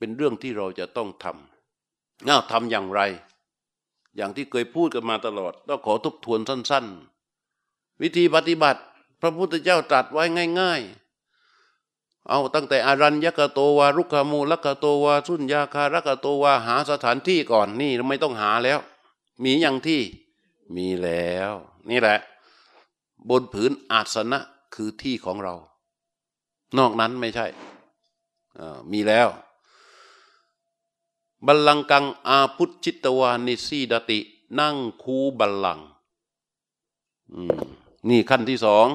เป็นเรื่องที่เราจะต้องทำน่าทำอย่างไร อย่างที่เคยพูดกันมาตลอดต้องขอทบทวนสั้น ๆ วิธีปฏิบัติ พระพุทธเจ้าตรัสไว้ง่าย ๆ เอาตั้งแต่อารัญญกโตวารุกามูลกโตวาสุญญาคารกโตวาหาสถานที่ก่อนนี่ไม่ต้องหาแล้ว มีอย่างที่มีแล้ว นี่แหละ บนผืนอาสนะคือที่ของเรา นอกนั้นไม่ใช่มีแล้ว บัลลังกังอาพุทชิตวานิสีดติ นั่งคูบัลลังนี่ขั้นที่สอง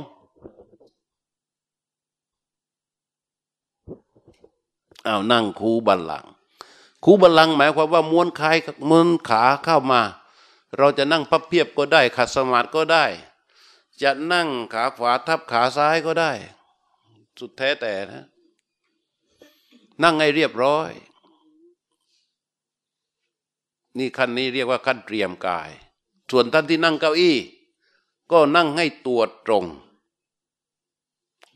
อ้าวนั่งคูบัลลัง คูบัลลังหมายความว่าม้วนคายม้วนขาเข้ามา เราจะนั่งพับเพียบก็ได้ ขัดสมาธิก็ได้ จะนั่งขาขวาทับขาซ้ายก็ได้ สุดแท้แต่นะ นั่งให้เรียบร้อย นี่ขั้นนี้เรียกว่าขั้นเตรียมกาย ส่วนท่านที่นั่งเก้าอี้ ก็นั่งให้ตัวตรง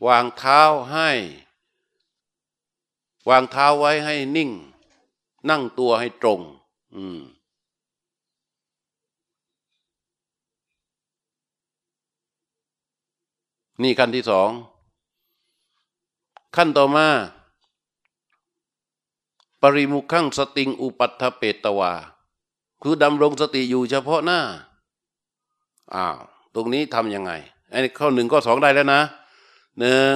วางเท้าให้ วางเท้าไว้ให้นิ่ง นั่งตัวให้ตรง อืมนี่ขั้นที่สอง ขั้นต่อมา ปริมุขังสติงอุปัฏฐเปตวา คือดำรงสติอยู่เฉพาะหน้าอ้าวตรงนี้ทำยังไงไอ้ข้อหนึ่งข้อสองได้แล้วนะหนึ่ง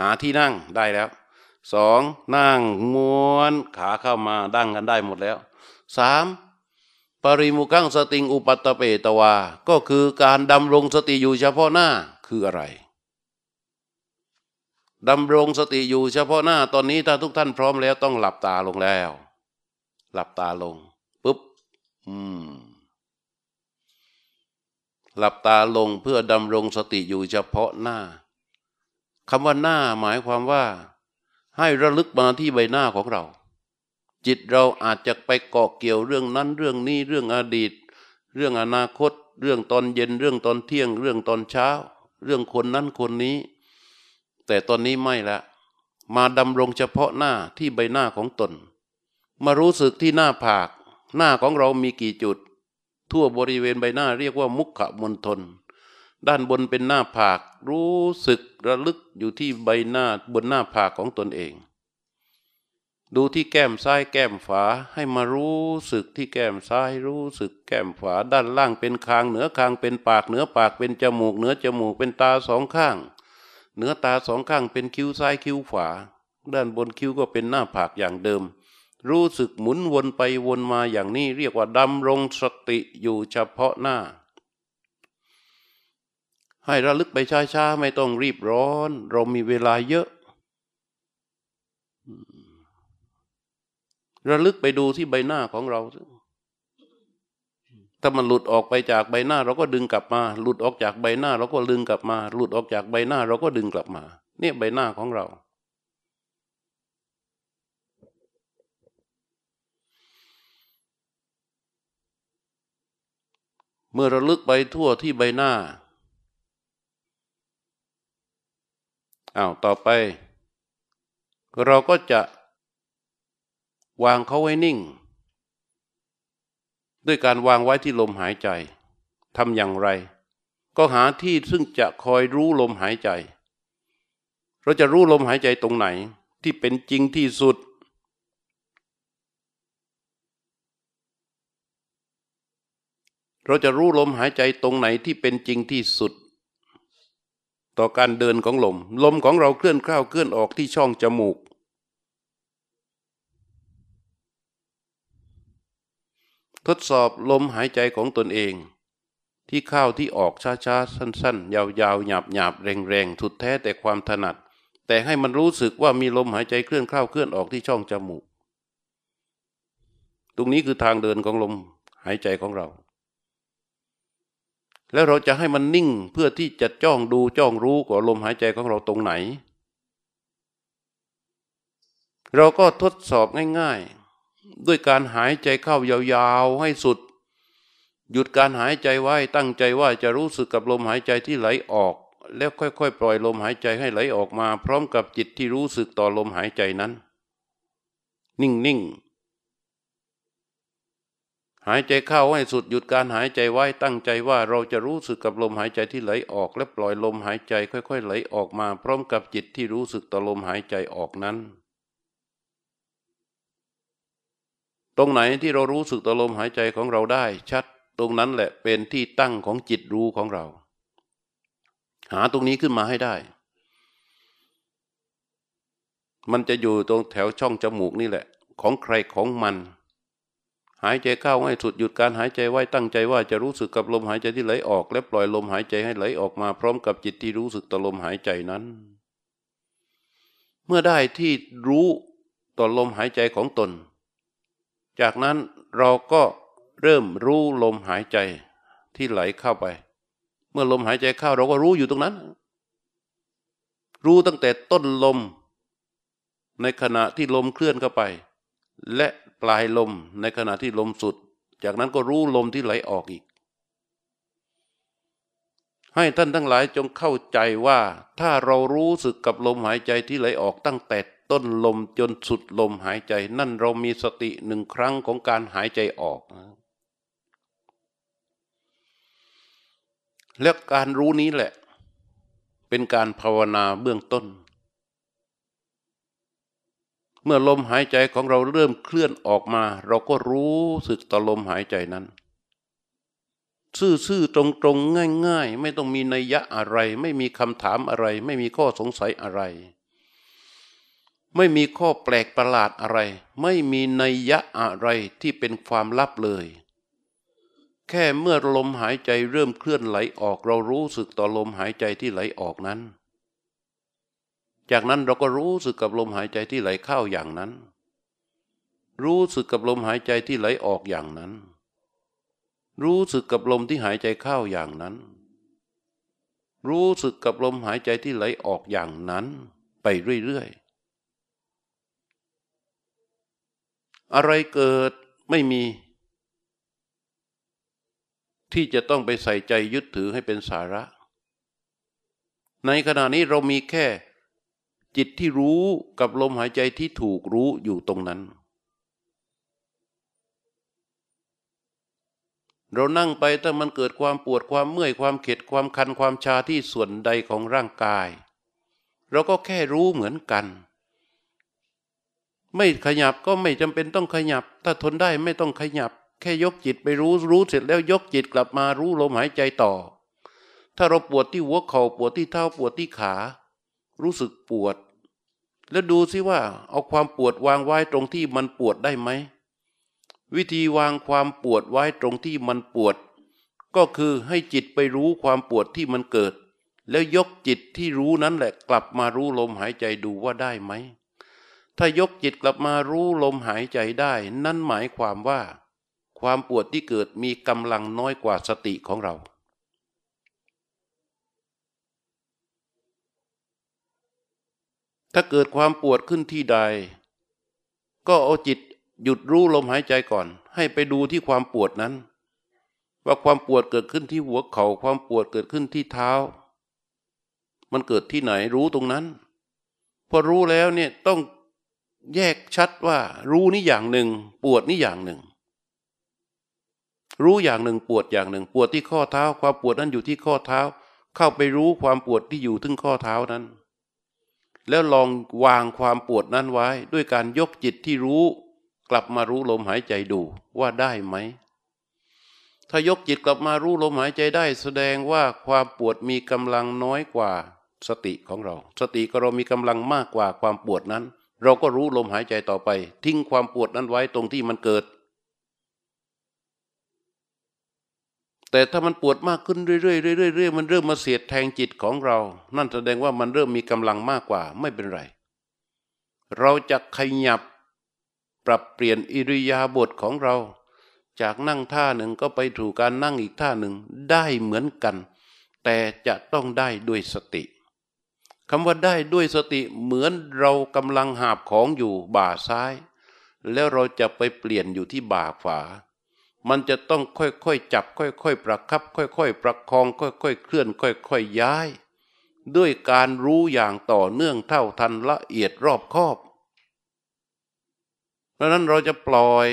หาที่นั่งได้แล้วสองนั่งม้วนขาเข้ามาดั้งกันได้หมดแล้วสามปริมุขังสติงอุปัตตเปตวา ก็คือการดำรงสติอยู่เฉพาะหน้าคืออะไรดำรงสติอยู่เฉพาะหน้าตอนนี้ถ้าทุกท่านพร้อมแล้วต้องหลับตาลงแล้ว หลับตาลง หลับตาลงเพื่อดำรงสติอยู่เฉพาะหน้าคำว่าหน้าหมายความว่า ให้ระลึกมาที่ใบหน้าของเรา จิตเราอาจจะไปเกาะเกี่ยวเรื่องนั้นเรื่องนี้เรื่องอดีต เรื่องอนาคต เรื่องตอนเย็นเรื่องตอนเที่ยง เรื่องตอนเช้า เรื่องคนนั้นคนนี้ แต่ตอนนี้ไม่ละ มาดำรงเฉพาะหน้าที่ใบหน้าของตน มารู้สึกที่หน้าผาก หน้าของเรามีกี่จุด ทั่วบริเวณใบหน้าเรียกว่ามุขมณฑลด้านบนเป็นหน้าผาก รู้สึกระลึกอยู่ที่ใบหน้าบนหน้าผากของตนเอง ดูที่แก้มซ้ายแก้มฝาให้มารู้สึกที่แก้มซ้ายรู้สึกแก้มฝาด้านล่างเป็นคางเหนือคางเป็นปากเหนือปากเป็นจมูกเหนือจมูกเป็นตาสองข้าง เหนือตาสองข้างเป็นคิ้วซ้ายคิ้วขวาด้านบนคิ้วก็เป็นหน้าผากอย่างเดิม รู้สึกหมุนวนไปวนมาอย่างนี้เรียกว่าดำรงสติอยู่เฉพาะหน้า ให้ระลึกไปช้าๆ ไม่ต้องรีบร้อน เรามีเวลาเยอะ ระลึกไปดูที่ใบหน้าของเราถ้ามันหลุดออกไปจากใบหน้า เราก็ดึงกลับมา หลุดออกจากใบหน้า เราก็ดึงกลับมา หลุดออกจากใบหน้า เราก็ดึงกลับมา เนี่ยใบหน้าของเรา เมื่อระลึกไปทั่วที่ใบหน้าอ้าวต่อไป เราก็จะวางเขาไว้นิ่ง ด้วยการวางไว้ที่ลมหายใจทำอย่างไร ก็หาที่ซึ่งจะคอยรู้ลมหายใจ เราจะรู้ลมหายใจตรงไหนที่เป็นจริงที่สุด เราจะรู้ลมหายใจตรงไหนที่เป็นจริงที่สุด ต่อการเดินของลม ลมของเราเคลื่อนเข้าเคลื่อนออกที่ช่องจมูก ทดสอบลมหายใจของตนเอง ที่เข้าที่ออกช้าๆ สั้นๆ ยาวๆ หยาบๆ แรงๆสุดแท้แต่ความถนัด แต่ให้มันรู้สึกว่ามีลมหายใจเคลื่อนเข้าเคลื่อนออกที่ช่องจมูก ตรงนี้คือทางเดินของลมหายใจของเรา แล้วเราจะให้มันนิ่งเพื่อที่จะจ้องดูจ้องรู้กับลมหายใจของเราตรงไหน เราก็ทดสอบง่าย ๆ ด้วยการหายใจเข้ายาวๆให้สุด หยุดการหายใจไว้ตั้งใจว่าจะรู้สึกกับลมหายใจที่ไหลออก แล้วค่อย ๆ ปล่อยลมหายใจให้ไหลออกมา พร้อมกับจิตที่รู้สึกต่อลมหายใจนั้น นิ่งนิ่ง หายใจเข้าให้สุดหยุดการหายใจไว้ตั้งใจว่าเราจะรู้สึกกับลมหายใจที่ไหลออก และปล่อยลมหายใจค่อยๆไหลออกมา พร้อมกับจิตที่รู้สึกต่อลมหายใจออกนั้น ตรงไหนที่เรารู้สึกต่อลมหายใจของเราได้ชัด ตรงนั้นแหละเป็นที่ตั้งของจิตรู้ของเรา หาตรงนี้ขึ้นมาให้ได้ มันจะอยู่ตรงแถวช่องจมูกนี่แหละ ของใครของมัน หายใจเข้าให้สุดหยุดการหายใจไว้ตั้งใจว่าจะรู้สึกกับลมหายใจที่ไหลออก และปล่อยลมหายใจให้ไหลออกมาพร้อมกับจิตที่รู้สึกต่อลมหายใจนั้น เมื่อได้ที่รู้ต่อลมหายใจของตน จากนั้นเราก็เริ่มรู้ลมหายใจที่ไหลเข้าไป เมื่อลมหายใจเข้าเราก็รู้อยู่ตรงนั้น รู้ตั้งแต่ต้นลม ในขณะที่ลมเคลื่อนเข้าไป และ ปลายลมในขณะที่ลมสุด จากนั้นก็รู้ลมที่ไหลออกอีก ให้ท่านทั้งหลายจงเข้าใจว่า ถ้าเรารู้สึกกับลมหายใจที่ไหลออกตั้งแต่ต้นลมจนสุดลมหายใจ นั่นเรามีสติหนึ่งครั้งของการหายใจออก และการรู้นี้แหละ เป็นการภาวนาเบื้องต้น เมื่อลมหายใจของเราเริ่มเคลื่อนออกมา เราก็รู้สึกต่อลมหายใจนั้น ซื่อๆตรงๆง่าย ๆ ไม่ต้องมีนัยยะอะไร ไม่มีคำถามอะไร ไม่มีข้อสงสัยอะไร ไม่มีข้อแปลกประหลาดอะไร ไม่มีนัยยะอะไรที่เป็นความลับเลย แค่เมื่อลมหายใจเริ่มเคลื่อนไหลออก เรารู้สึกต่อลมหายใจที่ไหลออกนั้น จากนั้นเราก็รู้สึกกับลมหายใจที่ไหลเข้าอย่างนั้น รู้สึกกับลมหายใจที่ไหลออกอย่างนั้น รู้สึกกับลมที่หายใจเข้าอย่างนั้น รู้สึกกับลมหายใจที่ไหลออกอย่างนั้น ไปเรื่อยๆ อะไรเกิดไม่มี ที่จะต้องไปใส่ใจยึดถือให้เป็นสาระ ในขณะนี้เรามีแค่ จิตที่รู้กับลมหายใจที่ถูกรู้อยู่ตรงนั้น เรานั่งไปถ้ามันเกิดความปวดความเมื่อยความเข็ดความคันความชาที่ส่วนใดของร่างกาย เราก็แค่รู้เหมือนกัน ไม่ขยับก็ไม่จำเป็นต้องขยับ ถ้าทนได้ไม่ต้องขยับ แค่ยกจิตไปรู้รู้เสร็จแล้วยกจิตกลับมารู้ลมหายใจต่อ ถ้าเราปวดที่หัวเข่าปวดที่เท้าปวดที่ขา รู้สึกปวด แล้วดูซิว่า เอาความปวดวางไว้ตรงที่มันปวดได้ไหม วิธีวางความปวดไว้ตรงที่มันปวด ก็คือให้จิตไปรู้ความปวดที่มันเกิด แล้วยกจิตที่รู้นั้นแหละกลับมารู้ลมหายใจดูว่าได้ไหม ถ้ายกจิตกลับมารู้ลมหายใจได้ นั่นหมายความว่า ความปวดที่เกิดมีกำลังน้อยกว่าสติของเรา ถ้าเกิดความปวดขึ้นที่ใด ก็เอาจิตหยุดรู้ลมหายใจก่อน ให้ไปดูที่ความปวดนั้น ว่าความปวดเกิดขึ้นที่หัวเขา่าความปวดเกิดขึ้นที่เท้า มันเกิดที่ไหนรู้ตรงนั้น พอรู้แล้วเนี่ยต้องแยกชัดว่า รู้นี่อย่างหนึ่ง ปวดนี่อย่างหนึ่ง รู้อย่างหนึ่งปวดอย่างหนึ่ง ปวดที่ข้อเท้า ความปวดนั้นอยู่ที่ข้อเท้า เข้าไปรู้ความปวดที่อยู่ถึงข้อเท้านั้น แล้วลองวางความปวดนั้นไว้ ด้วยการยกจิตที่รู้ กลับมารู้ลมหายใจดูว่าได้ไหม ถ้ายกจิตกลับมารู้ลมหายใจได้ แสดงว่าความปวดมีกำลังน้อยกว่าสติของเรา สติก็เรามีกำลังมากกว่าความปวดนั้น เราก็รู้ลมหายใจต่อไป ทิ้งความปวดนั้นไว้ตรงที่มันเกิด แต่ถ้ามันปวดมากขึ้นเรื่อยๆเรื่อยๆมันเริ่มมาเสียดแทงจิตของเรา นั่นแสดงว่ามันเริ่มมีกำลังมากกว่าไม่เป็นไร เราจะขยับปรับเปลี่ยนอิริยาบถของเรา จากนั่งท่าหนึ่งก็ไปถูกการนั่งอีกท่าหนึ่งได้เหมือนกัน แต่จะต้องได้ด้วยสติคำว่าได้ด้วยสติเหมือนเรากำลังหาบของอยู่บ่าซ้าย แล้วเราจะไปเปลี่ยนอยู่ที่บ่าขวา มันจะต้องค่อยๆจับ ค่อยๆประคับ ค่อยๆประคอง ค่อยๆเคลื่อน ค่อยๆย้าย ด้วยการรู้อย่างต่อเนื่องเท่าทันละเอียดรอบคอบราะนั้นเราจะปล่อย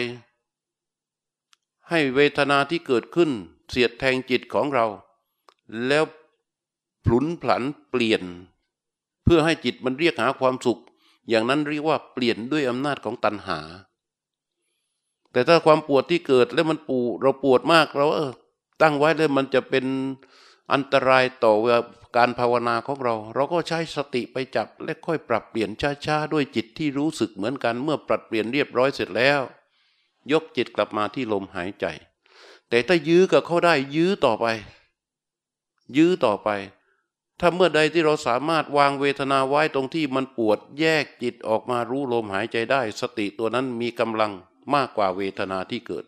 ให้เวทนาที่เกิดขึ้น เสียดแทงจิตของเรา แล้วผลุนผันเปลี่ยน เพื่อให้จิตมันเรียกหาความสุข อย่างนั้นเรียกว่าเปลี่ยนด้วยอำนาจของตัณหา แต่ถ้าความปวดที่เกิดแล้วมันปูเราปวดมากเราเออ ตั้งไว้แล้วมันจะเป็นอันตรายต่อการภาวนาของเรา เราก็ใช้สติไปจับและค่อยปรับเปลี่ยนช้าๆด้วยจิตที่รู้สึกเหมือนกัน เมื่อปรับเปลี่ยนเรียบร้อยเสร็จแล้ว ยกจิตกลับมาที่ลมหายใจ แต่ถ้ายื้อกับเขาได้ยื้อต่อไป ยื้อต่อไป ถ้าเมื่อใดที่เราสามารถวางเวทนาไว้ตรงที่มันปวดแยกจิตออกมารู้ลมหายใจได้ สติตัวนั้นมีกำลัง มากกว่าเวทนาที่เกิด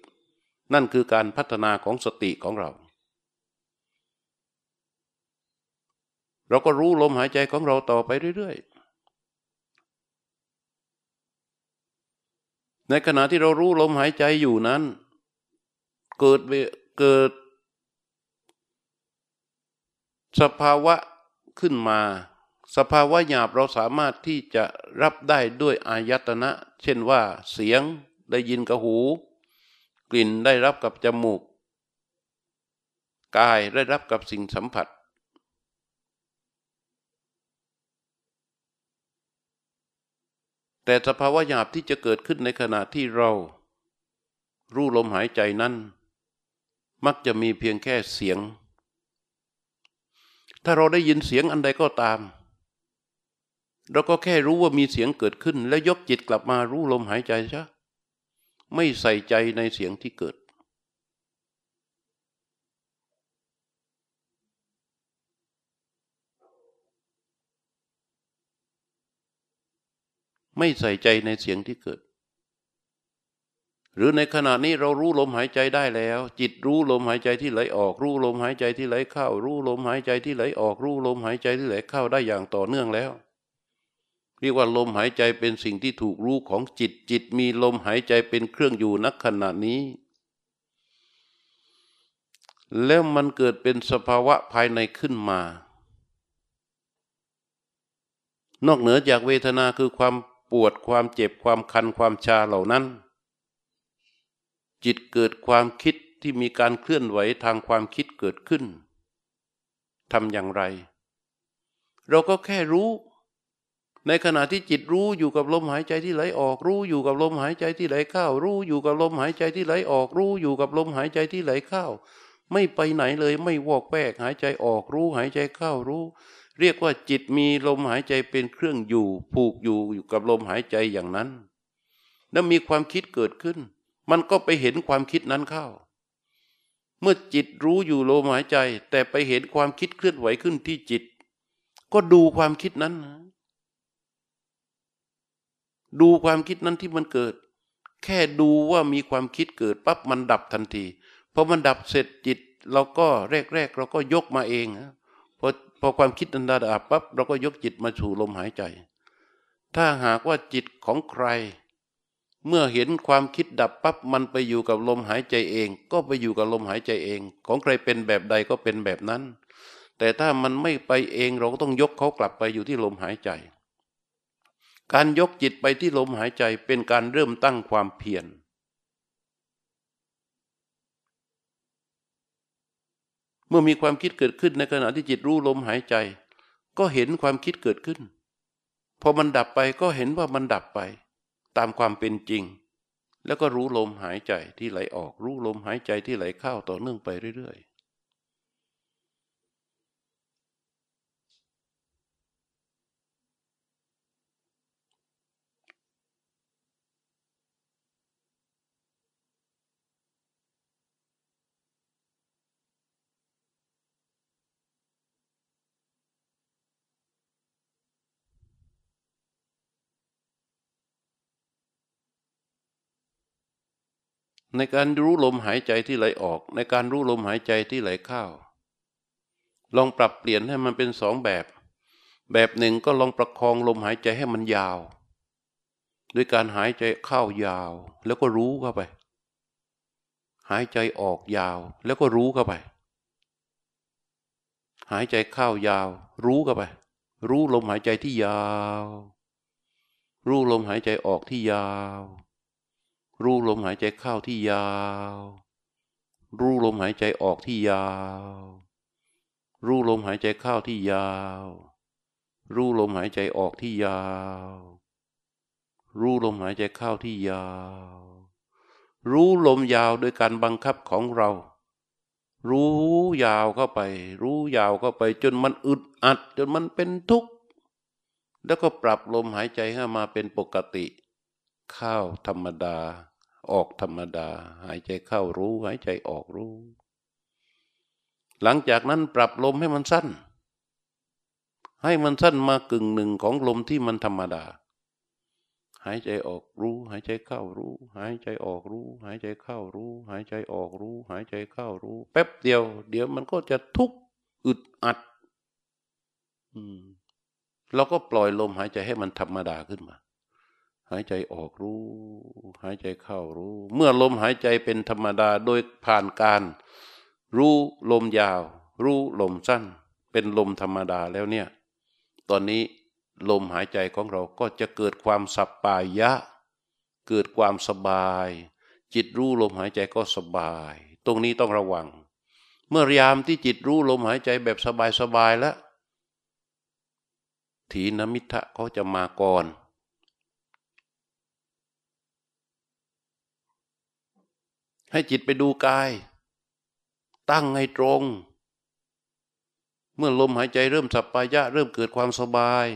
นั่นคือการพัฒนาของสติของเรา เราก็รู้ลมหายใจของเราต่อไปเรื่อยๆ ในขณะที่เรารู้ลมหายใจอยู่นั้น เกิดเกิด สภาวะขึ้นมาสภาวะหยาบเราสามารถที่จะรับได้ด้วยอายตนะ เช่นว่าเสียง ได้ยินกับหู กลิ่นได้รับกับจมูก กายได้รับกับสิ่งสัมผัส แต่สภาวะหยาบที่จะเกิดขึ้นในขณะที่เรา รู้ลมหายใจนั้น มักจะมีเพียงแค่เสียง ถ้าเราได้ยินเสียงอันใดก็ตามเราก็แค่รู้ว่ามีเสียงเกิดขึ้น แล้วยกจิตกลับมารู้ลมหายใจซะ ไม่ใส่ใจในเสียงที่เกิด ไม่ใส่ใจในเสียงที่เกิด หรือในขณะนี้เรารู้ลมหายใจได้แล้ว จิตรู้ลมหายใจที่ไหลออก รู้ลมหายใจที่ไหลเข้า รู้ลมหายใจที่ไหลออก รู้ลมหายใจที่ไหลเข้าได้อย่างต่อเนื่องแล้ว เรียกว่าลมหายใจเป็นสิ่งที่ถูกรู้ของจิตจิตมีลมหายใจเป็นเครื่องอยู่นักขณะนี้ แล้วมันเกิดเป็นสภาวะภายในขึ้นมา นอกเหนือจากเวทนาคือความปวดความเจ็บความคันความชาเหล่านั้น จิตเกิดความคิดที่มีการเคลื่อนไหวทางความคิดเกิดขึ้นทำอย่างไร เราก็แค่รู้ ในขณะที่จิตรู้อยู่กับลมหายใจที่ไหลออก รู้อยู่กับลมหายใจที่ไหลเข้า รู้อยู่กับลมหายใจที่ไหลออก รู้อยู่กับลมหายใจที่ไหลเข้า ไม่ไปไหนเลยไม่วอกแวกหายใจออกรู้หายใจเข้ารู้ เรียกว่าจิตมีลมหายใจเป็นเครื่องอยู่ ผูกอยู่อยู่กับลมหายใจอย่างนั้น แล้วมีความคิดเกิดขึ้น มันก็ไปเห็นความคิดนั้นเข้า เมื่อจิตรู้อยู่ลมหายใจ แต่ไปเห็นความคิดเคลื่อนไหวขึ้นที่จิต ก็ดูความคิดนั้น ดูความคิดนั้นที่มันเกิด แค่ดูว่ามีความคิดเกิดปั๊บมันดับทันทีพอมันดับเสร็จจิต เราก็แรกๆเราก็ยกมาเองพอพอความคิดอันดาดับปั๊บเราก็ยกจิตมาสู่ลมหายใจ ถ้าหากว่าจิตของใคร เมื่อเห็นความคิดดับปั๊บมันไปอยู่กับลมหายใจเอง ก็ไปอยู่กับลมหายใจเอง ของใครเป็นแบบใดก็เป็นแบบนั้น แต่ถ้ามันไม่ไปเองเราก็ต้องยกเขากลับไปอยู่ที่ลมหายใจ การยกจิตไปที่ลมหายใจเป็นการเริ่มตั้งความเพียรเมื่อมีความคิดเกิดขึ้นในขณะที่จิตรู้ลมหายใจ ก็เห็นความคิดเกิดขึ้น พอมันดับไปก็เห็นว่ามันดับไป ตามความเป็นจริง แล้วก็รู้ลมหายใจที่ไหลออก รู้ลมหายใจที่ไหลเข้าต่อเนื่องไปเรื่อยๆ ในการรู้ลมหายใจที่ไหลออก ในการรู้ลมหายใจที่ไหลเข้าลองปรับเปลี่ยนให้มันเป็นสองแบบ แบบหนึ่งก็ลองประคองลมหายใจให้มันยาว ด้วยการหายใจเข้ายาว แล้วก็รู้เข้าไป หายใจออกยาว แล้วก็รู้เข้าไป หายใจเข้ายาว รู้เข้าไป รู้ลมหายใจที่ยาว รู้ลมหายใจออกที่ยาว รู้ลมหายใจเข้าที่ยาว รู้ลมหายใจออกที่ยาว รู้ลมหายใจเข้าที่ยาว รู้ลมหายใจออกที่ยาว รู้ลมหายใจเข้าที่ยาว รู้ลมยาวโดยการบังคับของเรา รู้ยาวเข้าไป รู้ยาวเข้าไปจนมันอึดอัด จนมันเป็นทุกข์แล้วก็ปรับลมหายใจให้มาเป็นปกติเข้าธรรมดา ออกธรรมดา หายใจเข้ารู้ หายใจออกรู้ หลังจากนั้นปรับลมให้มันสั้น ให้มันสั้นมากึ่งหนึ่งของลมที่มันธรรมดา หายใจออกรู้ หายใจเข้ารู้ หายใจออกรู้ หายใจเข้ารู้ หายใจออกรู้ หายใจเข้ารู้ แป๊บเดียว เดี๋ยวมันก็จะทุกข์อึดอัด อืมเราก็ปล่อยลมหายใจให้มันธรรมดาขึ้นมา หายใจออกรู้ หายใจเข้ารู้ เมื่อลมหายใจเป็นธรรมดาโดยผ่านการ รู้ลมยาว รู้ลมสั้น เป็นลมธรรมดาแล้วเนี่ย ตอนนี้ลมหายใจของเราก็จะเกิดความสับปายะ เกิดความสบาย จิตรู้ลมหายใจก็สบาย ตรงนี้ต้องระวัง เมื่อยามที่จิตรู้ลมหายใจแบบสบายๆแล้วถีนมิทะเขาจะมาก่อน ให้จิตไปดูกาย ตั้งให้ตรง เมื่อลมหายใจเริ่มสับปายะ เริ่มเกิดความสบาย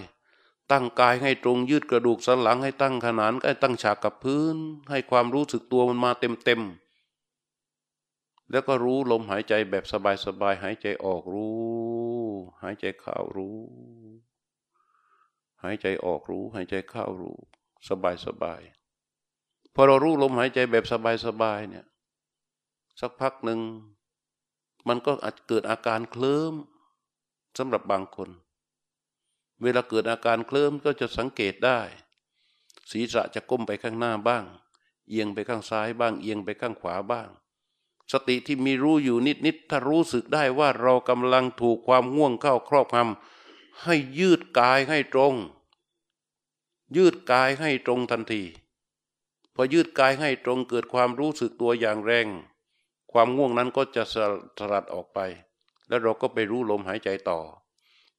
ตั้งกายให้ตรงยืดกระดูกสันหลังให้ตั้งขนานให้ตั้งฉากกับพื้น ให้ความรู้สึกตัวมันมาเต็มเต็มแล้วก็รู้ลมหายใจแบบสบายๆหายใจออกรู้ หายใจเข้ารู้ หายใจออกรู้ หายใจเข้ารู้ สบายสบายพอเรารู้ลมหายใจแบบสบายสบายเนี่ย สักพักหนึ่ง มันก็อาจเกิดอาการเคลิ้มสำหรับบางคน เวลาเกิดอาการเคลิ้มก็จะสังเกตได้ ศีรษะจะก้มไปข้างหน้าบ้าง เอียงไปข้างซ้ายบ้าง เอียงไปข้างขวาบ้าง สติที่มีรู้อยู่นิดนิดถ้ารู้สึกได้ว่าเรากำลังถูกความง่วงเข้าครอบงำให้ยืดกายให้ตรง ยืดกายให้ตรงทันทีพอยืดกายให้ตรงเกิดความรู้สึกตัวอย่างแรง ความง่วงนั้นก็จะสลัดออกไป แล้วเราก็ไปรู้ลมหายใจต่อ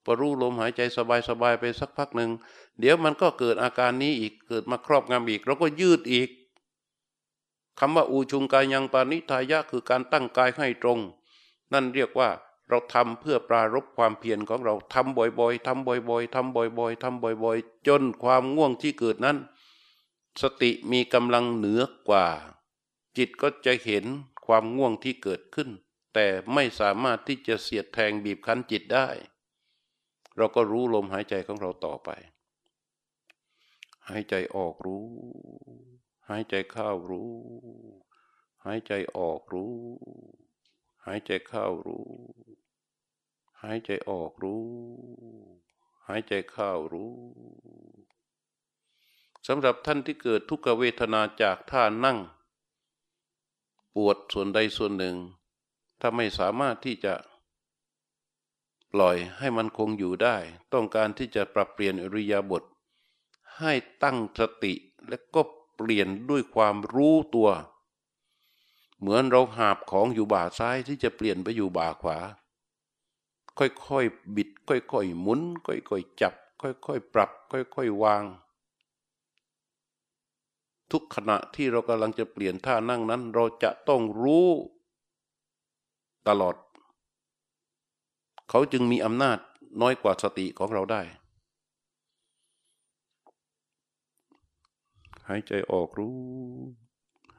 พอรู้ลมหายใจสบายๆไปสักพักหนึ่งเดี๋ยวมันก็เกิดอาการนี้อีกเกิดมาครอบงำอีก เราก็ยืดอีกคำว่าอูชุงกายยังปานิทายะคือการตั้งกายให้ตรง นั่นเรียกว่าเราทำเพื่อปรารบความเพียรของเราทำบ่อยๆทำบ่อยๆทำบ่อยๆทำบ่อยๆ จนความง่วงที่เกิดนั้น สติมีกำลังเหนือกว่า จิตก็จะเห็น ความง่วงที่เกิดขึ้น แต่ไม่สามารถที่จะเสียดแทงบีบคั้นจิตได้ เราก็รู้ลมหายใจของเราต่อไป หายใจออกรู้ หายใจเข้ารู้ หายใจออกรู้ หายใจเข้ารู้ หายใจออกรู้ หายใจเข้ารู้สำหรับท่านที่เกิดทุกขเวทนาจากท่านั่ง ปวดส่วนใดส่วนหนึ่ง ถ้าไม่สามารถที่จะปล่อยให้มันคงอยู่ได้ ต้องการที่จะปรับเปลี่ยนอริยาบท ให้ตั้งสติและก็เปลี่ยนด้วยความรู้ตัว เหมือนเราหาบของอยู่บ่าซ้ายที่จะเปลี่ยนไปอยู่บ่าขวา ค่อยๆบิด ค่อยๆหมุน ค่อยๆจับ ค่อยๆปรับ ค่อยๆวาง ทุกขณะที่เรากำลังจะเปลี่ยนท่านั่งนั้น เราจะต้องรู้ ตลอด เขาจึงมีอำนาจน้อยกว่าสติของเราได้ หายใจออกรู้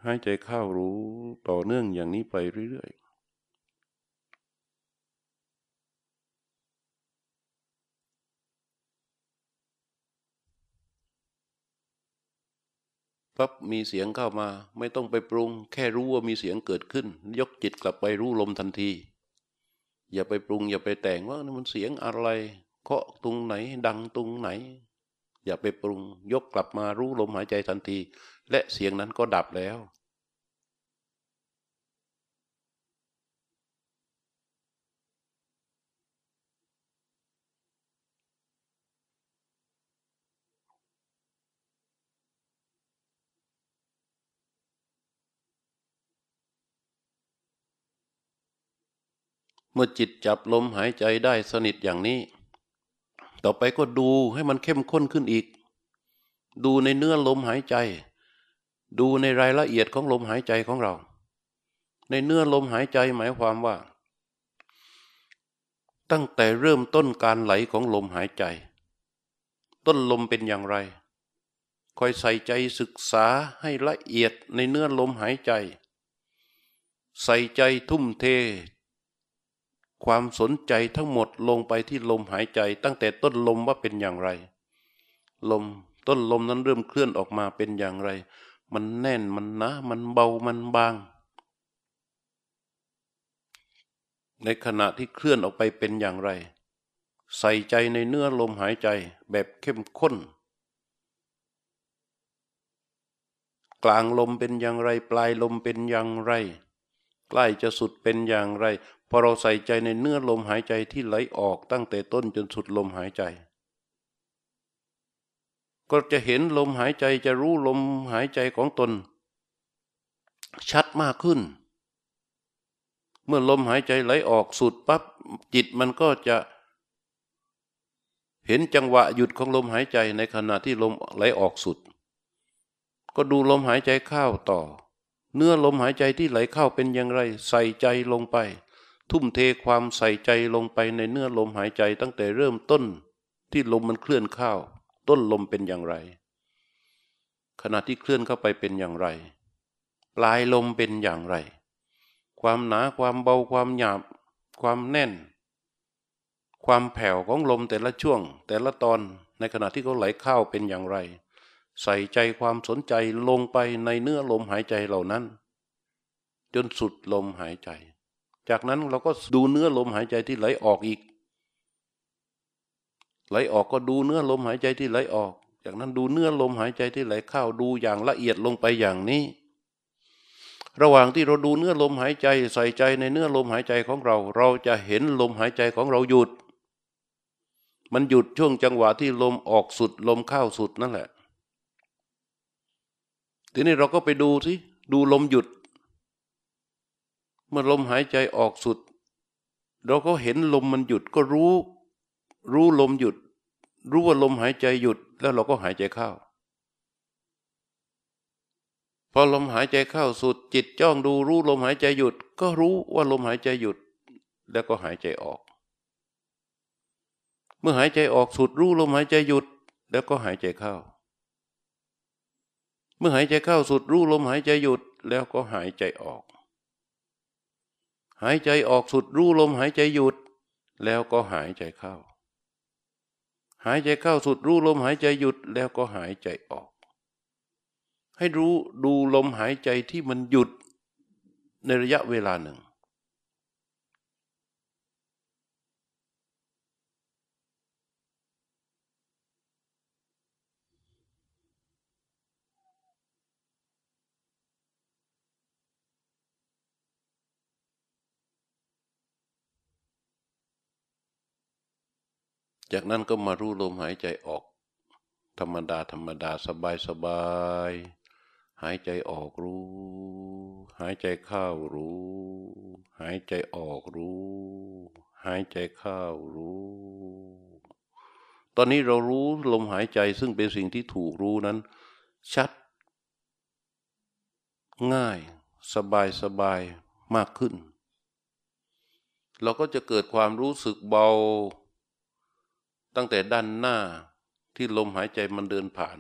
หายใจเข้ารู้ต่อเนื่องอย่างนี้ไปเรื่อยๆ ปั๊บมีเสียงเข้ามา ไม่ต้องไปปรุง แค่รู้ว่ามีเสียงเกิดขึ้น ยกจิตกลับไปรู้ลมทันที อย่าไปปรุง อย่าไปแต่งว่ามันเสียงอะไร เคาะตรงไหน ดังตรงไหน อย่าไปปรุง ยกกลับมารู้ลมหายใจทันที และเสียงนั้นก็ดับแล้ว เมื่อจิตจับลมหายใจได้สนิทอย่างนี้ ต่อไปก็ดูให้มันเข้มข้นขึ้นอีก ดูในเนื้อลมหายใจ ดูในรายละเอียดของลมหายใจของเรา ในเนื้อลมหายใจหมายความว่า ตั้งแต่เริ่มต้นการไหลของลมหายใจ ต้นลมเป็นอย่างไรคอยใส่ใจศึกษาให้ละเอียดในเนื้อลมหายใจ ใส่ใจทุ่มเท ความสนใจทั้งหมดลงไปที่ลมหายใจ ตั้งแต่ต้นลมว่าเป็นอย่างไร ลมต้นลมนั้นเริ่มเคลื่อนออกมาเป็นอย่างไร มันแน่นมันหนามันเบามันบาง ในขณะที่เคลื่อนออกไปเป็นอย่างไร ใส่ใจในเนื้อลมหายใจแบบเข้มข้น กลางลมเป็นอย่างไร ปลายลมเป็นอย่างไร ใกล้จะสุดเป็นอย่างไร พอเราใส่ใจในเนื้อลมหายใจที่ไหลออกตั้งแต่ต้นจนสุดลมหายใจ ก็จะเห็นลมหายใจจะรู้ลมหายใจของตน ชัดมากขึ้น เมื่อลมหายใจไหลออกสุดปั๊บจิตมันก็จะ เห็นจังหวะหยุดของลมหายใจในขณะที่ลมไหลออกสุด ก็ดูลมหายใจเข้าต่อ เนื้อลมหายใจที่ไหลเข้าเป็นอย่างไร ใส่ใจลงไป ทุ่มเทความใส่ใจลงไปในเนื้อลมหายใจตั้งแต่เริ่มต้นที่ลมมันเคลื่อนเข้าต้นลมเป็นอย่างไร ขณะที่เคลื่อนเข้าไปเป็นอย่างไร ปลายลมเป็นอย่างไร ความหนาความเบาความหยาบ ความแน่น ความแผ่วของลมแต่ละช่วง แต่ละตอนในขณะที่เขาไหลเข้าเป็นอย่างไร ใส่ใจความสนใจลงไปในเนื้อลมหายใจเหล่านั้น จนสุดลมหายใจ จากนั้นเราก็ดูเนื้อลมหายใจที่ไหลออกอีก ไหลออกก็ดูเนื้อลมหายใจที่ไหลออก จากนั้นดูเนื้อลมหายใจที่ไหลเข้าดูอย่างละเอียดลงไปอย่างนี้ ระหว่างที่เราดูเนื้อลมหายใจใส่ใจในเนื้อลมหายใจของเรา เราจะเห็นลมหายใจของเราหยุด มันหยุดช่วงจังหวะที่ลมออกสุดลมเข้าสุดนั่นแหละ ทีนี้เราก็ไปดูสิดูลมหยุด เมื่อลมหายใจออกสุด เราก็เห็นลมมันหยุดก็รู้ รู้ลมหยุด รู้ว่าลมหายใจหยุด แล้วเราก็หายใจเข้าพอลมหายใจเข้าสุด จิตจ้องดูรู้ลมหายใจหยุด ก็รู้ว่าลมหายใจหยุด แล้วก็หายใจออก เมื่อหายใจออกสุดรู้ลมหายใจหยุด แล้วก็หายใจเข้า เมื่อหายใจเข้าสุดรู้ลมหายใจหยุด แล้วก็หายใจออก หายใจออกสุดรู้ลมหายใจหยุด แล้วก็หายใจเข้า หายใจเข้าสุดรู้ลมหายใจหยุดแล้วก็หายใจออก ให้รู้ดูลมหายใจที่มันหยุดในระยะเวลาหนึ่ง จากนั้นก็มารู้ลมหายใจออก ธรรมดาธรรมดาสบายสบาย หายใจออกรู้ หายใจเข้ารู้ หายใจออกรู้ หายใจเข้ารู้ ตอนนี้เรารู้ลมหายใจซึ่งเป็นสิ่งที่ถูกรู้นั้น ชัด ง่ายสบายสบายมากขึ้น เราก็จะเกิดความรู้สึกเบา ตั้งแต่ด้านหน้าที่ลมหายใจมันเดินผ่าน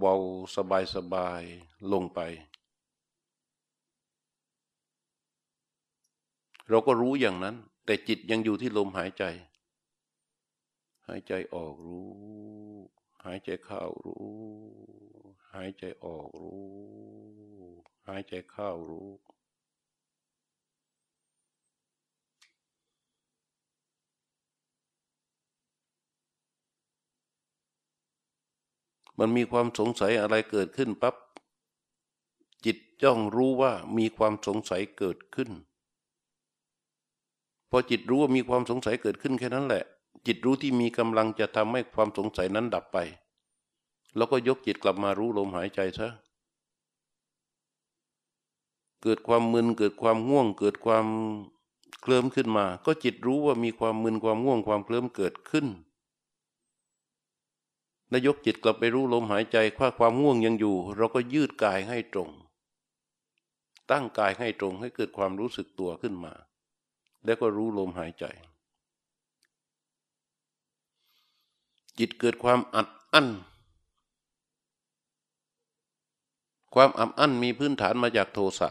เบาๆ สบายๆ ลงไป เราก็รู้อย่างนั้น แต่จิตยังอยู่ที่ลมหายใจ หายใจออกรู้ หายใจเข้ารู้ หายใจออกรู้ หายใจเข้ารู้ มันมีความสงสัยอะไรเกิดขึ้นปับ๊บจิตจ้องรู้ว่ามีความสงสัยเกิดขึ้น พอจิตรู้ว่ามีความสงสัยเกิดขึ้นแค่นั้นแหละ จิตรู้ที่มีกำลังจะทำให้ความสงสัยนั้นดับไป แล้วก็ยกจิตกลับมารู้ลมหายใจซะเกิดความมึนเกิดความง่วง เกิดความเคลิ้มขึ้นมา ก็จิตรู้ว่ามีความมึนความง่วงความเคลิ้มเกิดขึ้น นายกจิตกลับไปรู้ลมหายใจว่าความง่วงยังอยู่ เราก็ยืดกายให้ตรง ตั้งกายให้ตรงให้เกิดความรู้สึกตัวขึ้นมา แล้วก็รู้ลมหายใจ จิตเกิดความอัดอั้น ความอับอั้นมีพื้นฐานมาจากโทสะ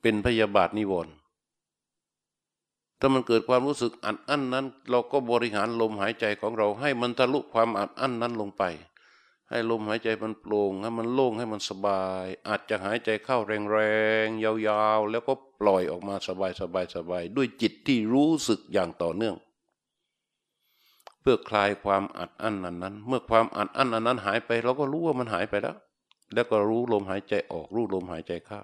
เป็นพยาบาทนิวรณ์ ถ้ามันเกิดความรู้สึกอัดอั้นนั้น เราก็บริหารลมหายใจของเรา ให้มันทะลุความอัดอั้นนั้นลงไป ให้ลมหายใจมันโปร่งให้มันโล่งให้มันสบาย อาจจะหายใจเข้าแรงๆยาวๆ แล้วก็ปล่อยออกมาสบายสบายสบายด้วยจิตที่รู้สึกอย่างต่อเนื่อง เพื่อคลายความอัดอั้นนั้นนั้น เมื่อความอัดอั้นอันนั้นหายไป เราก็รู้ว่ามันหายไปแล้ว แล้วก็รู้ลมหายใจออกรู้ลมหายใจเข้า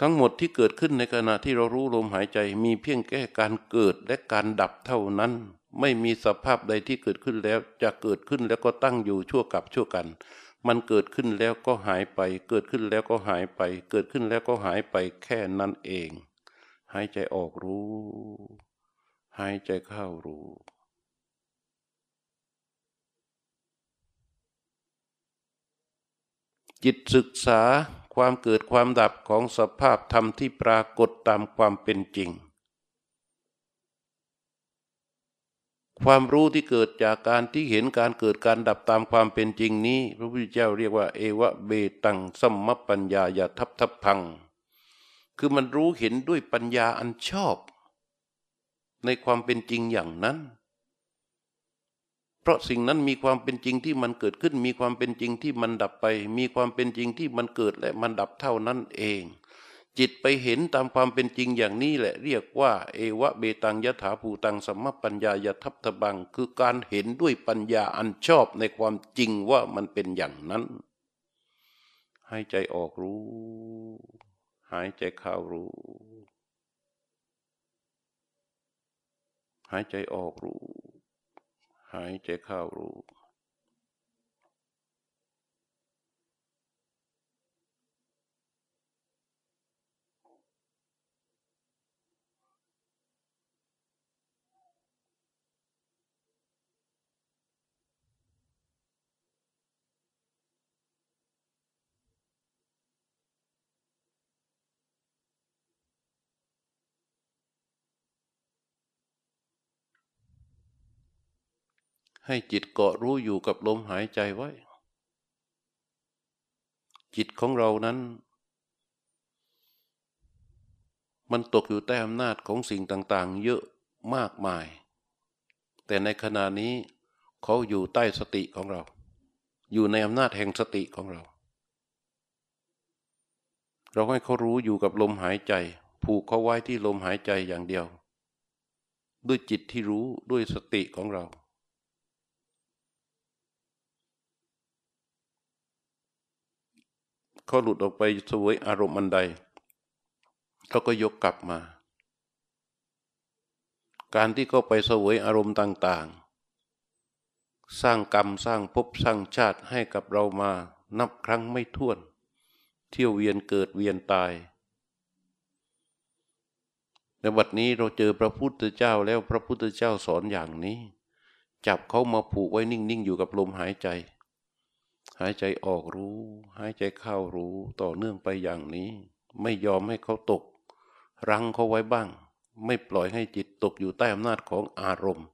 ทั้งหมดที่เกิดขึ้นในขณะที่เรารู้ลมหายใจ มีเพียงแค่การเกิดและการดับเท่านั้น ไม่มีสภาพใดที่เกิดขึ้นแล้วจะเกิดขึ้นแล้วก็ตั้งอยู่ชั่วกับชั่วกัน มันเกิดขึ้นแล้วก็หายไป เกิดขึ้นแล้วก็หายไป เกิดขึ้นแล้วก็หายไปแค่นั้นเอง หายใจออกรู้ หายใจเข้ารู้จิตศึกษา ความเกิดความดับของสภาพธรรมที่ปรากฏตามความเป็นจริง ความรู้ที่เกิดจากการที่เห็นการเกิดการดับตามความเป็นจริงนี้ พระพุทธเจ้าเรียกว่า เอวะเบตังสัมมปัญญายาทับทับพัง คือมันรู้เห็นด้วยปัญญาอันชอบ ในความเป็นจริงอย่างนั้น เพราะสิ่งนั้นมีความเป็นจริงที่มันเกิดขึ้น มีความเป็นจริงที่มันดับไป มีความเป็นจริงที่มันเกิดและมันดับเท่านั้นเอง จิตไปเห็นตามความเป็นจริงอย่างนี้แหละเรียกว่า เอวะเบตังยถาภูตังสัมมปัญญายทัพทบัง คือการเห็นด้วยปัญญาอันชอบในความจริงว่ามันเป็นอย่างนั้นหายใจออกรู้ หายใจเข้ารู้หายใจออกรู้ หายใจเข้ารู้ ให้จิตเกาะรู้อยู่กับลมหายใจไว้ จิตของเรานั้น มันตกอยู่ใต้อำนาจของสิ่งต่าง ๆ เยอะมากมาย แต่ในขณะนี้เขาอยู่ใต้สติของเรา อยู่ในอำนาจแห่งสติของเรา เราให้เขารู้อยู่กับลมหายใจ ผูกเขาไว้ที่ลมหายใจอย่างเดียว ด้วยจิตที่รู้ด้วยสติของเรา เขาหลุดออกไปสวยอารมณ์อันใดเขาก็ยกกลับมา การที่เขาไปสวยอารมณ์ต่าง ๆ สร้างกรรมสร้างภพสร้างชาติให้กับเรามานับครั้งไม่ถ้วน เที่ยวเวียนเกิดเวียนตายในบัดนี้เราเจอพระพุทธเจ้าแล้วพระพุทธเจ้าสอนอย่างนี้ จับเขามาผูกไว้นิ่ง ๆ อยู่กับลมหายใจ หายใจออกรู้ หายใจเข้ารู้ต่อเนื่องไปอย่างนี้ ไม่ยอมให้เขาตก รั้งเขาไว้บ้าง ไม่ปล่อยให้จิตตกอยู่ใต้อำนาจของอารมณ์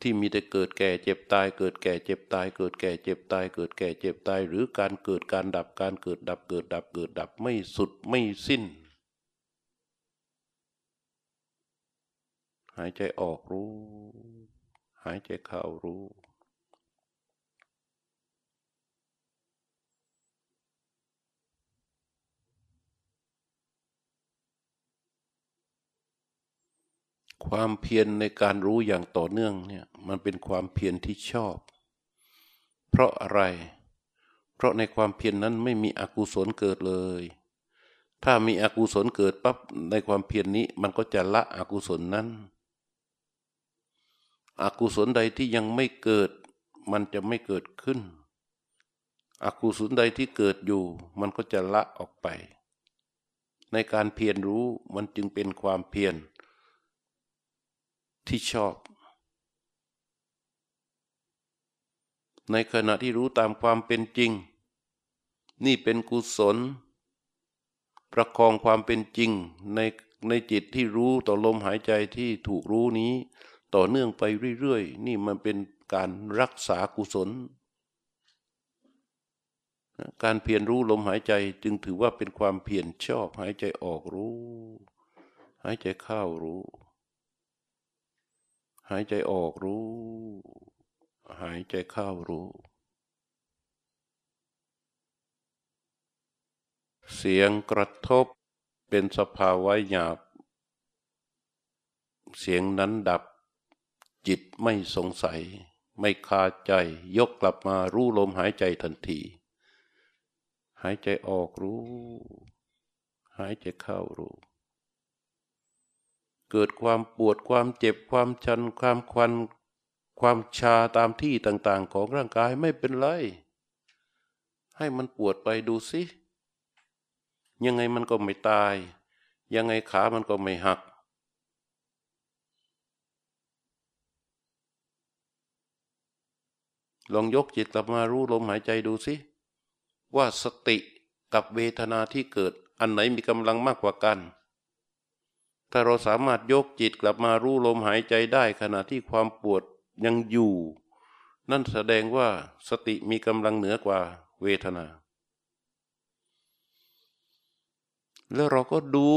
ที่มีแต่เกิดแก่เจ็บตาย เกิดแก่เจ็บตาย เกิดแก่เจ็บตาย เกิดแก่เจ็บตาย หรือการเกิดการดับการเกิดดับเกิดดับเกิดดับไม่สุดไม่สิ้น หายใจออกรู้ หายใจเข้ารู้ ความเพียรในการรู้อย่างต่อเนื่องเนี่ยมันเป็นความเพียรที่ชอบ เพราะอะไร เพราะในความเพียรนนั้นไม่มีอกุศลเกิดเลย ถ้ามีอกุศลเกิดปั๊บในความเพียรนนี้มันก็จะละอกุศลนั้น อกุศลใดที่ยังไม่เกิด มันจะไม่เกิดขึ้น อกุศลใดที่เกิดอยู่ มันก็จะละออกไป ในการเพียรรู้มันจึงเป็นความเพียรที่ชอบ ในขณะที่รู้ตามความเป็นจริง นี่เป็นกุศล ประคองความเป็นจริงในในจิตที่รู้ต่อลมหายใจที่ถูกรู้นี้ ต่อเนื่องไปเรื่อยๆ นี่มันเป็นการรักษากุศล การเพียรรู้ลมหายใจจึงถือว่าเป็นความเพียรชอบหายใจออกรู้ หายใจเข้ารู้ หายใจออกรู้ หายใจเข้ารู้ เสียงกระทบเป็นสภาวะหยาบ เสียงนั้นดับ จิตไม่สงสัย ไม่คาใจ ยกกลับมารู้ลมหายใจทันที หายใจออกรู้ หายใจเข้ารู้ เกิดความปวดความเจ็บความชันความควัน ความชาตามที่ต่างๆ ของร่างกายไม่เป็นไร ให้มันปวดไปดูสิยังไงมันก็ไม่ตาย ยังไงขามันก็ไม่หัก ลองยกจิตกลับมารู้ลมหายใจดูสิว่าสติกับเวทนาที่เกิด อันไหนมีกำลังมากกว่ากัน ถ้าเราสามารถยกจิตกลับมารู้ลมหายใจได้ขณะที่ความปวดยังอยู่ นั่นแสดงว่าสติมีกำลังเหนือกว่าเวทนา แล้วเราก็ดู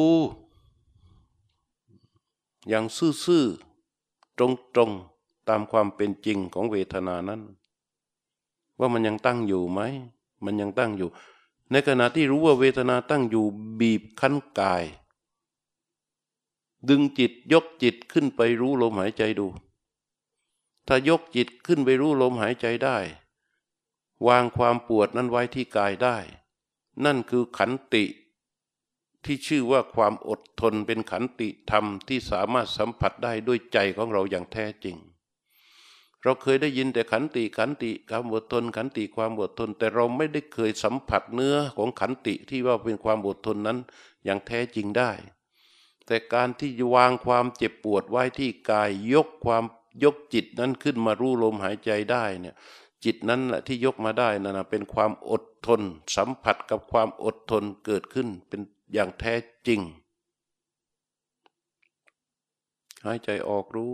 อย่างซื่อๆ ตรงๆ ตามความเป็นจริงของเวทนานั้น ว่ามันยังตั้งอยู่ไหม มันยังตั้งอยู่ ในขณะที่รู้ว่าเวทนาตั้งอยู่บีบคั้นกาย ดึงจิตยกจิตขึ้นไปรู้ลมหายใจดู ถ้ายกจิตขึ้นไปรู้ลมหายใจได้ วางความปวดนั้นไว้ที่กายได้ นั่นคือขันติ ที่ชื่อว่าความอดทนเป็นขันติธรรมที่สามารถสัมผัสได้ด้วยใจของเราอย่างแท้จริง เราเคยได้ยินแต่ขันติขันติความอดทน ขันติความอดทน แต่เราไม่ได้เคยสัมผัสเนื้อของขันติที่ว่าเป็นความอดทนนั้น อย่างแท้จริงได้ แต่การที่วางความเจ็บปวดไว้ที่กายยกความยกจิตนั้นขึ้นมารู้ลมหายใจได้เนี่ยจิตนั้นแหละที่ยกมาได้นั่นเป็นความอดทน สัมผัสกับความอดทนเกิดขึ้นเป็นอย่างแท้จริง หายใจออกรู้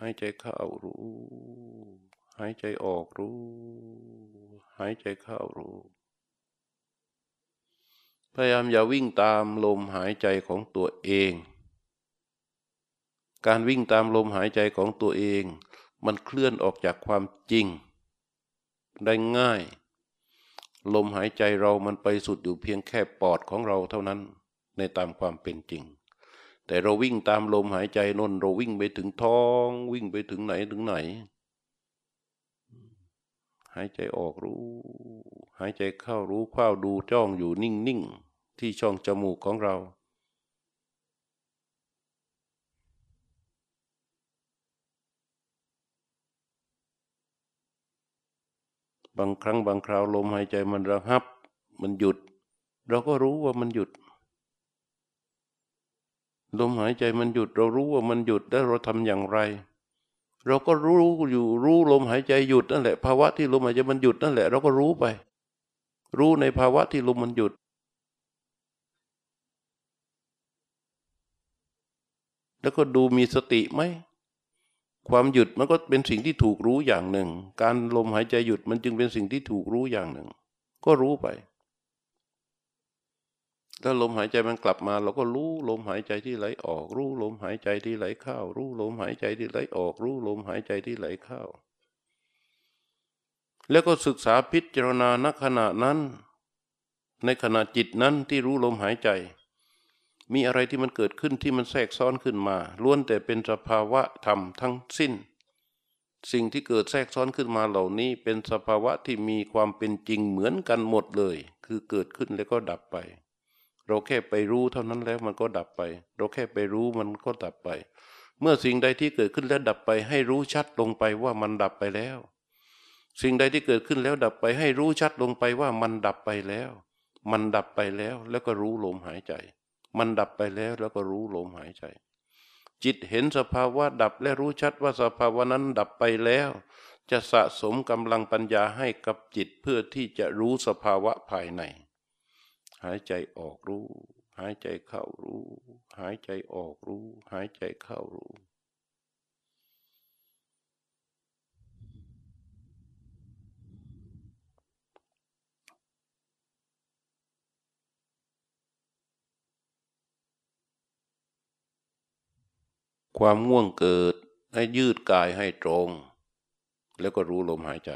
หายใจเข้ารู้ หายใจออกรู้ หายใจเข้ารู้ พยายามอย่าวิ่งตามลมหายใจของตัวเอง การวิ่งตามลมหายใจของตัวเอง มันเคลื่อนออกจากความจริง ได้ง่าย ลมหายใจเรามันไปสุดอยู่เพียงแค่ปอดของเราเท่านั้นในตามความเป็นจริง แต่เราวิ่งตามลมหายใจนนเราวิ่งไปถึงท้อง วิ่งไปถึงไหนถึงไหน หายใจออกรู้ หายใจเข้ารู้เข้าดูจ้องอยู่นิ่งๆที่ช่องจมูกของเรา บางครั้งบางคราวลมหายใจมันระหับ มันหยุด เราก็รู้ว่ามันหยุด ลมหายใจมันหยุดเรารู้ว่ามันหยุดแล้วเราทำอย่างไร เราก็รู้อยู่รู้ลมหายใจหยุดนั่นแหละ ภาวะที่ลมหายใจมันหยุดนั่นแหละ เราก็รู้ไป รู้ในภาวะที่ลมมันหยุด แล้วก็ดูมีสติไหมความหยุดมันก็เป็นสิ่งที่ถูกรู้อย่างหนึ่ง การลมหายใจหยุดมันจึงเป็นสิ่งที่ถูกรู้อย่างหนึ่ง ก็รู้ไป ถ้าลมหายใจมันกลับมา เราก็รู้ลมหายใจที่ไหลออก รู้ลมหายใจที่ไหลเข้า รู้ลมหายใจที่ไหลออก รู้ลมหายใจที่ไหลเข้า แล้วก็ศึกษาพิจารณาณขณะนั้น ในขณะจิตนั้นที่รู้ลมหายใจ มีอะไรที่มันเกิดขึ้นที่มันแทรกซ้อนขึ้นมาล้วนแต่เป็นสภาวะธรรมทั้งสิ้น สิ่งที่เกิดแทรกซ้อนขึ้นมาเหล่านี้ เป็นสภาวะที่มีความเป็นจริงเหมือนกันหมดเลย คือเกิดขึ้นแล้วก็ดับไป เราแค่ไปรู้เท่านั้นแล้วมันก็ดับไป เราแค่ไปรู้มันก็ดับไป เมื่อสิ่งใดที่เกิดขึ้นแล้วดับไป ให้รู้ชัดลงไปว่ามันดับไปแล้ว สิ่งใดที่เกิดขึ้นแล้วดับไป ให้รู้ชัดลงไปว่ามันดับไปแล้ว มันดับไปแล้วแล้วก็รู้ลมหายใจ มันดับไปแล้วแล้วก็รู้ลมหายใจ จิตเห็นสภาวะดับและรู้ชัดว่าสภาวะนั้นดับไปแล้ว จะสะสมกำลังปัญญาให้กับจิตเพื่อที่จะรู้สภาวะภายใน หายใจออกรู้ หายใจเข้ารู้ หายใจออกรู้ หายใจเข้ารู้ ความง่วงเกิดให้ยืดกายให้ตรง แล้วก็รู้ลมหายใจ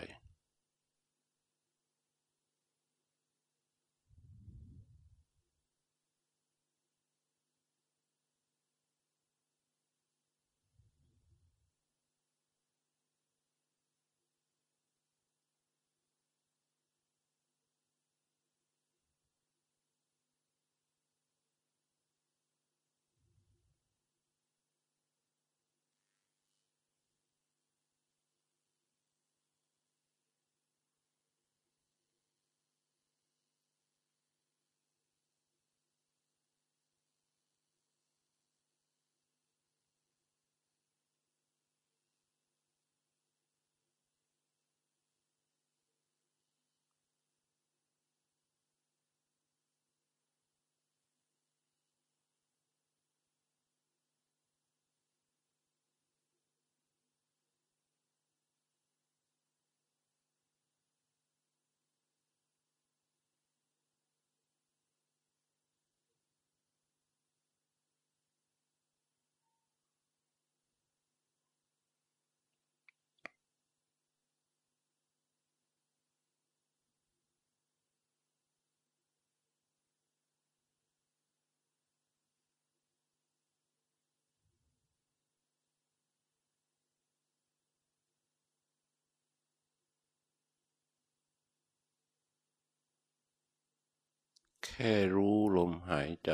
แค่รู้ลมหายใจ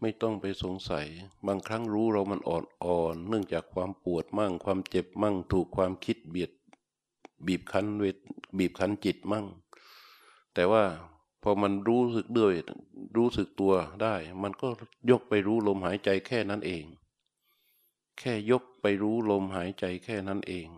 ไม่ต้องไปสงสัย บางครั้งรู้เรามันอ่อนๆเนื่องจากความปวดมั่ง ความเจ็บมั่ง ถูกความคิดเบียดบีบคั้นเวทบีบคั้นจิตมั่ง แต่ว่าพอมันรู้สึกด้วยรู้สึกตัวได้ มันก็ยกไปรู้ลมหายใจแค่นั้นเอง แค่ยกไปรู้ลมหายใจแค่นั้นเอง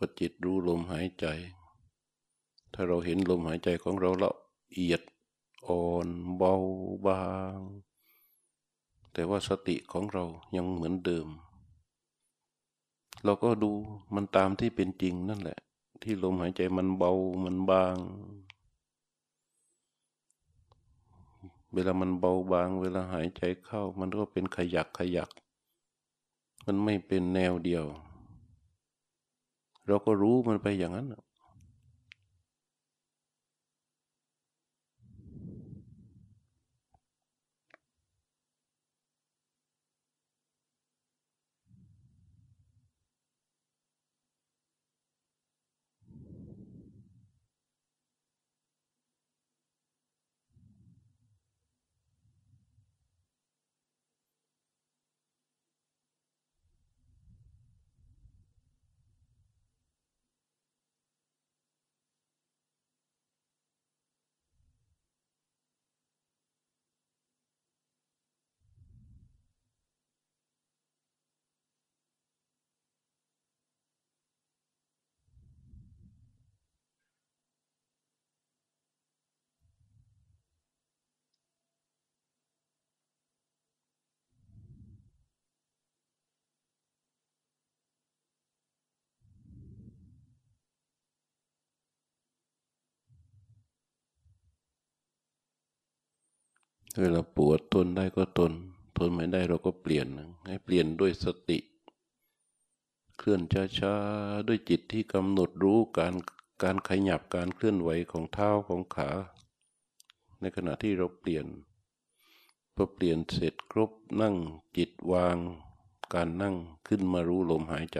พอจิตรู้ลมหายใจ ถ้าเราเห็นลมหายใจของเราละเอียดอ่อนเบาบาง แต่ว่าสติของเรายังเหมือนเดิม เราก็ดูมันตามที่เป็นจริงนั่นแหละ ที่ลมหายใจมันเบามันบาง เวลามันเบาบาง เวลาหายใจเข้า มันก็เป็นขยักขยัก มันไม่เป็นแนวเดียว เราก็รู้มันไปอย่างนั้น เวลาปวดทนได้ก็ทน ทนไม่ได้เราก็เปลี่ยน ให้เปลี่ยนด้วยสติ เคลื่อนช้าๆ ด้วยจิตที่กำหนดรู้การการขยับการเคลื่อนไหวของเท้าของขา ในขณะที่เราเปลี่ยนพอเปลี่ยนเสร็จครบนั่งจิตวาง การนั่งขึ้นมารู้ลมหายใจ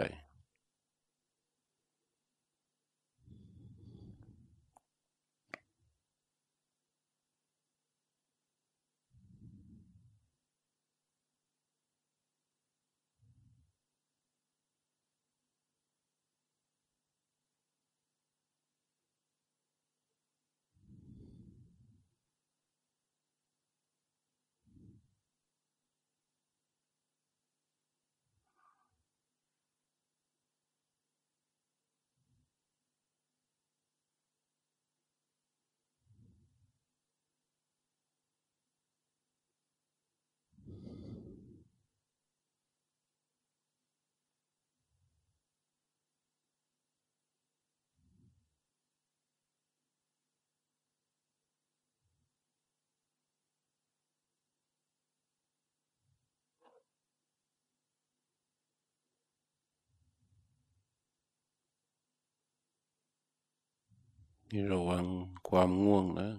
นี่ระวังความง่วงนะ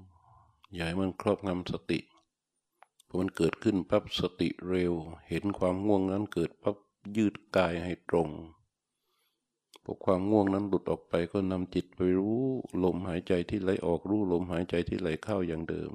อย่าให้มันครอบงำสติพอมันเกิดขึ้นปั๊บสติเร็ว เห็นความง่วงนั้นเกิดปั๊บยืดกายให้ตรงพอความง่วงนั้นหลุดออกไปก็นำจิตไปรู้ลมหายใจที่ไหลออกรู้ลมหายใจที่ไหลเข้าอย่างเดิม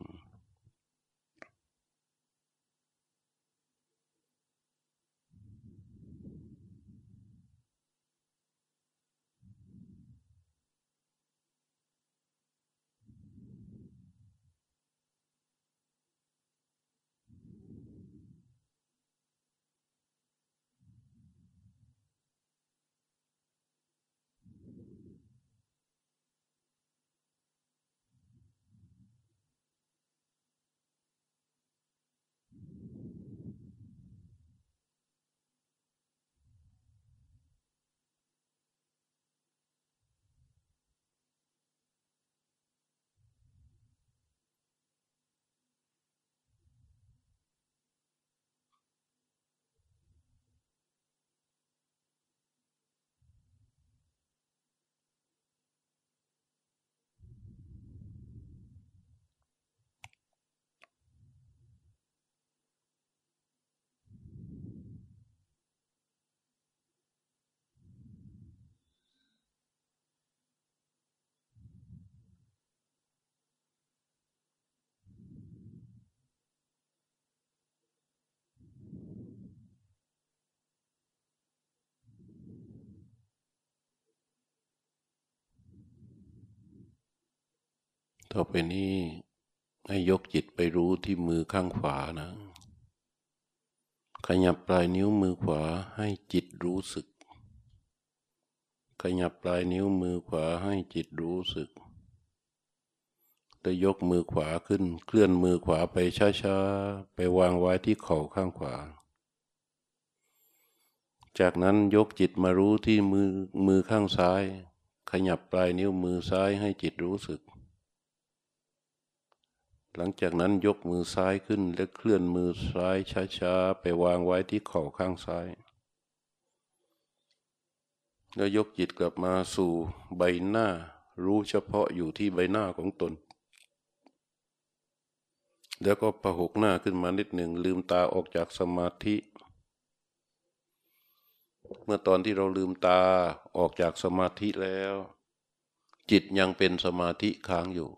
ต่อไปนี้ให้ยกจิตไปรู้ที่มือข้างขวานะ ขยับปลายนิ้วมือขวาให้จิตรู้สึก ขยับปลายนิ้วมือขวาให้จิตรู้สึกแต่ยกมือขวาขึ้น เคลื่อนมือขวาไปช้าๆ ไปวางไว้ที่เข่าข้างขวา จากนั้นยกจิตมารู้ที่มือมือข้างซ้าย ขยับปลายนิ้วมือซ้ายให้จิตรู้สึก หลังจากนั้นยกมือซ้ายขึ้นและเคลื่อนมือซ้ายช้าๆ ไปวางไว้ที่เข่าข้างซ้าย แล้วยกจิตกลับมาสู่ใบหน้า รู้เฉพาะอยู่ที่ใบหน้าของตน แล้วก็ประหกหน้าขึ้นมานิดหนึ่งลืมตาออกจากสมาธิ เมื่อตอนที่เราลืมตาออกจากสมาธิแล้ว จิตยังเป็นสมาธิค้างอยู่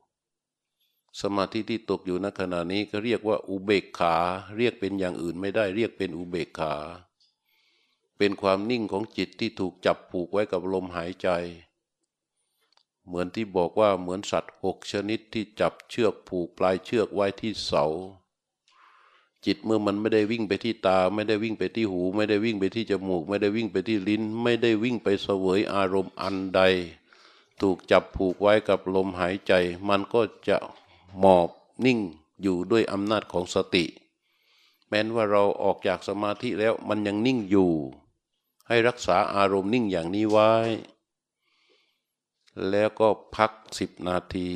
สมาธิที่ตกอยู่ณขณะนี้ก็เรียกว่าอุเบกขา เรียกเป็นอย่างอื่นไม่ได้ เรียกเป็นอุเบกขา เป็นความนิ่งของจิตที่ถูกจับผูกไว้กับลมหายใจ เหมือนที่บอกว่าเหมือนสัตว์หกชนิดที่จับเชือกผูกปลายเชือกไว้ที่เสา จิตเมื่อมันไม่ได้วิ่งไปที่ตา ไม่ได้วิ่งไปที่หู ไม่ได้วิ่งไปที่จมูก ไม่ได้วิ่งไปที่ลิ้น ไม่ได้วิ่งไปเสวยอารมณ์อันใด ถูกจับผูกไว้กับลมหายใจ มันก็จะ หมอบนิ่งอยู่ด้วยอำนาจของสติ แม้นว่าเราออกจากสมาธิแล้วมันยังนิ่งอยู่ ให้รักษาอารมณ์นิ่งอย่างนี้ไว้ แล้วก็พักสิบนาที